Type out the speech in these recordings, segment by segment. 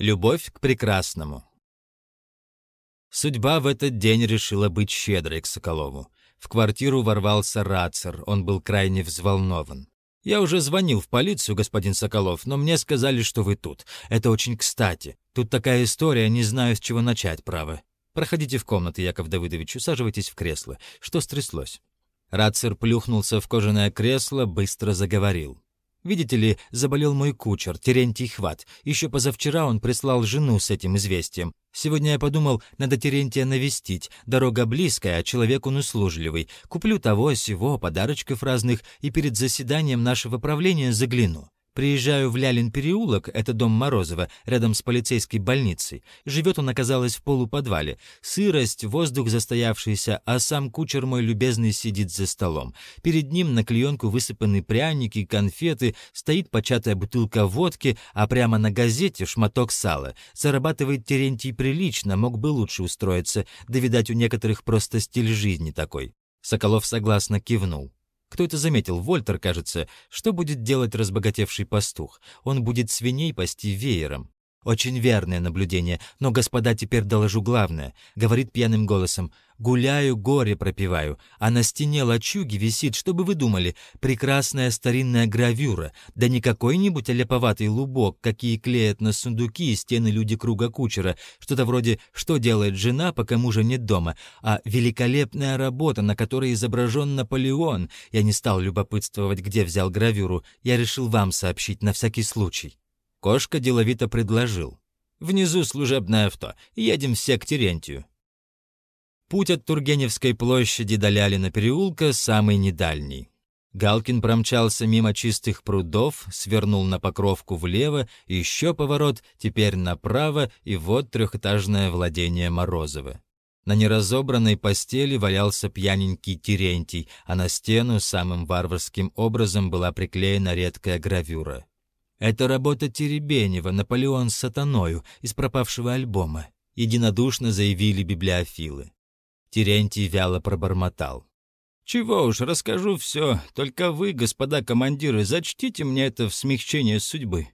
Любовь к прекрасному. Судьба в этот день решила быть щедрой к Соколову. В квартиру ворвался Рацер, он был крайне взволнован. «Я уже звонил в полицию, господин Соколов, но мне сказали, что вы тут. Это очень кстати. Тут такая история, не знаю, с чего начать, право. Проходите в комнату, Яков Давыдович, усаживайтесь в кресло. Что стряслось?» Рацер плюхнулся в кожаное кресло, быстро заговорил. Видите ли, заболел мой кучер, Терентий Хват. Еще позавчера он прислал жену с этим известием. Сегодня я подумал, надо Терентия навестить. Дорога близкая, а человек он услужливый. Куплю того, сего, подарочков разных и перед заседанием нашего правления загляну. Приезжаю в Лялин переулок, это дом Морозова, рядом с полицейской больницей. Живет он, оказалось, в полуподвале. Сырость, воздух застоявшийся, а сам кучер мой любезный сидит за столом. Перед ним на клеенку высыпаны пряники, конфеты, стоит початая бутылка водки, а прямо на газете шматок сала. Зарабатывает Терентий прилично, мог бы лучше устроиться, да, видать, у некоторых просто стиль жизни такой. Соколов согласно кивнул. Кто это заметил? Вольтер, кажется. Что будет делать разбогатевший пастух? Он будет свиней пасти веером. Очень верное наблюдение, но, господа, теперь доложу главное. Говорит пьяным голосом. Гуляю, горе пропиваю, а на стене лачуги висит, чтобы вы думали, прекрасная старинная гравюра, да не какой-нибудь оляповатый лубок, какие клеят на сундуки и стены люди круга кучера, что-то вроде «Что делает жена, пока мужа нет дома?», а великолепная работа, на которой изображен Наполеон. Я не стал любопытствовать, где взял гравюру, я решил вам сообщить на всякий случай. Кошка деловито предложил. «Внизу служебное авто, едем все к Терентию». Путь от Тургеневской площади до Лялина переулка самый недальний. Галкин промчался мимо чистых прудов, свернул на Покровку влево, еще поворот, теперь направо, и вот трехэтажное владение Морозова. На неразобранной постели валялся пьяненький Терентий, а на стену самым варварским образом была приклеена редкая гравюра. «Это работа Теребенева, Наполеон с сатаною» из пропавшего альбома, единодушно заявили библиофилы. Терентий вяло пробормотал. «Чего уж, расскажу все, только вы, господа командиры, зачтите мне это в смягчение судьбы.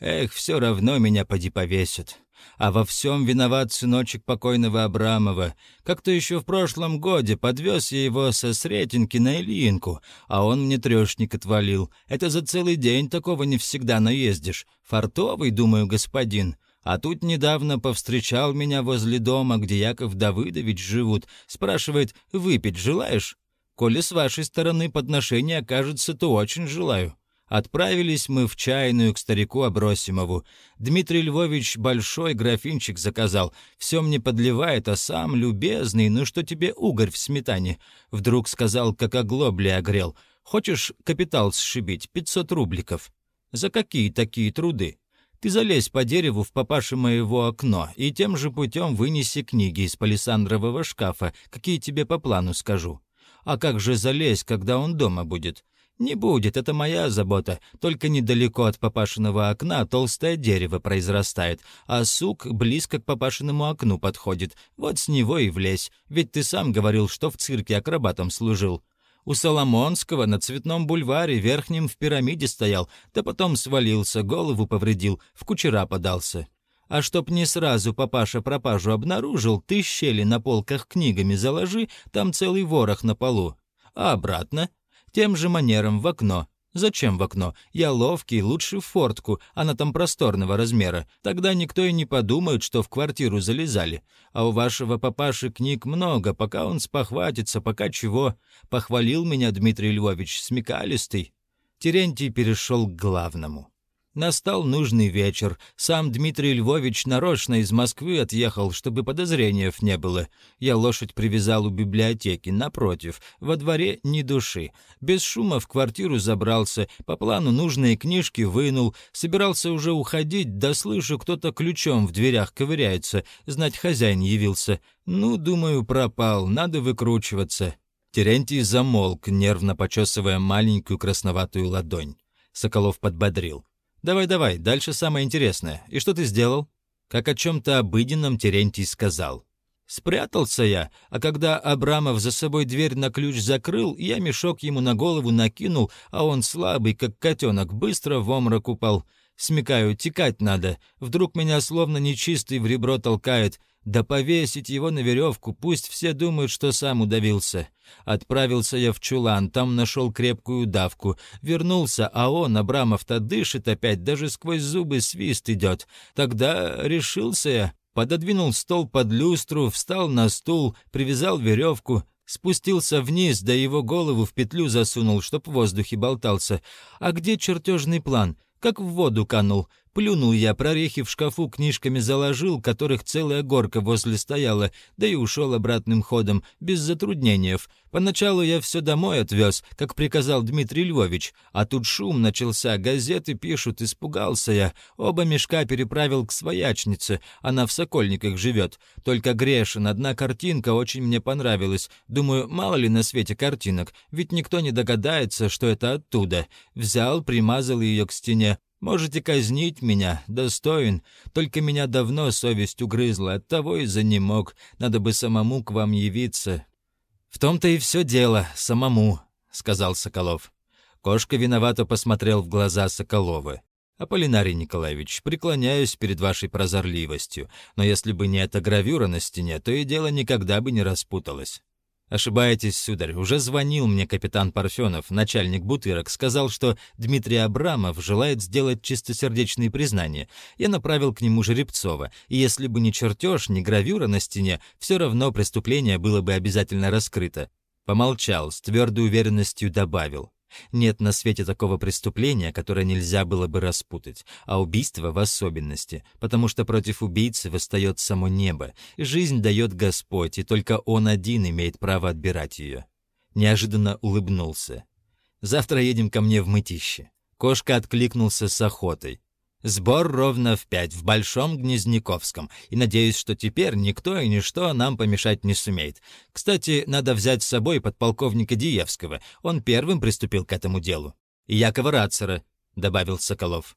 Эх, все равно меня поди повесят. А во всем виноват сыночек покойного Абрамова. Как-то еще в прошлом годе подвез я его со Сретенки на Ильинку, а он мне трешник отвалил. Это за целый день такого не всегда наездишь. Фартовый, думаю, господин. А тут недавно повстречал меня возле дома, где Яков Давыдович живут. Спрашивает, выпить желаешь? Коли с вашей стороны подношение окажется, то очень желаю. Отправились мы в чайную к старику Абросимову. Дмитрий Львович большой графинчик заказал. Все мне подливает, а сам любезный, ну что тебе угорь в сметане? Вдруг сказал, как оглобли огрел. Хочешь капитал сшибить? Пятьсот рубликов. За какие такие труды? Ты залезь по дереву в папаше моего окно и тем же путем вынеси книги из палисандрового шкафа, какие тебе по плану скажу. А как же залезь, когда он дома будет? Не будет, это моя забота. Только недалеко от папашиного окна толстое дерево произрастает, а сук близко к папашиному окну подходит. Вот с него и влезь. Ведь ты сам говорил, что в цирке акробатом служил. У Соломонского на Цветном бульваре верхним в пирамиде стоял, да потом свалился, голову повредил, в кучера подался. А чтоб не сразу папаша пропажу обнаружил, ты щели на полках книгами заложи, там целый ворох на полу. А обратно? Тем же манером в окно. Зачем в окно? Я ловкий, лучше в фортку, она там просторного размера. Тогда никто и не подумает, что в квартиру залезали. А у вашего папаши книг много, пока он спохватится, пока чего. Похвалил меня Дмитрий Львович, смекалистый. Терентий перешел к главному. Настал нужный вечер. Сам Дмитрий Львович нарочно из Москвы отъехал, чтобы подозрениев не было. Я лошадь привязал у библиотеки, напротив. Во дворе ни души. Без шума в квартиру забрался, по плану нужные книжки вынул. Собирался уже уходить, да слышу, кто-то ключом в дверях ковыряется. Знать, хозяин явился. Ну, думаю, пропал, надо выкручиваться. Терентий замолк, нервно почесывая маленькую красноватую ладонь. Соколов подбодрил. «Давай-давай, дальше самое интересное. И что ты сделал?» Как о чем-то обыденном Терентий сказал. «Спрятался я, а когда Абрамов за собой дверь на ключ закрыл, я мешок ему на голову накинул, а он слабый, как котенок, быстро в омрак упал. Смекаю, текать надо. Вдруг меня словно нечистый в ребро толкает. Да повесить его на веревку, пусть все думают, что сам удавился. Отправился я в чулан, там нашел крепкую давку. Вернулся, а он, Абрамов-то, дышит опять, даже сквозь зубы свист идет. Тогда решился я. Пододвинул стол под люстру, встал на стул, привязал веревку, спустился вниз, да его голову в петлю засунул, чтоб в воздухе болтался. А где чертежный план? Как в воду канул. Плюнул я, прорехи в шкафу книжками заложил, которых целая горка возле стояла, да и ушел обратным ходом, без затруднений. Поначалу я все домой отвез, как приказал Дмитрий Львович, а тут шум начался, газеты пишут, испугался я. Оба мешка переправил к своячнице, она в Сокольниках живет. Только грешен, одна картинка очень мне понравилась. Думаю, мало ли на свете картинок, ведь никто не догадается, что это оттуда. Взял, примазал ее к стене, Можете казнить меня, достоин, только меня давно совесть угрызла, оттого и за не мог, надо бы самому к вам явиться». «В том-то и все дело, самому», — сказал Соколов. Кошка виновато посмотрел в глаза Соколова. «Аполлинарий Николаевич, преклоняюсь перед вашей прозорливостью, но если бы не эта гравюра на стене, то и дело никогда бы не распуталось. «Ошибаетесь, сударь. Уже звонил мне капитан Парфенов, начальник бутырок, сказал, что Дмитрий Абрамов желает сделать чистосердечные признания. Я направил к нему Жеребцова, и если бы ни чертеж, ни гравюра на стене, все равно преступление было бы обязательно раскрыто». Помолчал, с твердой уверенностью добавил. Нет на свете такого преступления, которое нельзя было бы распутать, а убийство в особенности, потому что против убийцы восстает само небо, жизнь дает Господь, и только Он один имеет право отбирать ее. Неожиданно улыбнулся. «Завтра едем ко мне в мытище». Кошка откликнулся с охотой. Сбор ровно в пять в Большом Гнезняковском, и надеюсь, что теперь никто и ничто нам помешать не сумеет. Кстати, надо взять с собой подполковника Диевского, он первым приступил к этому делу. И Якова Рацера, — добавил Соколов.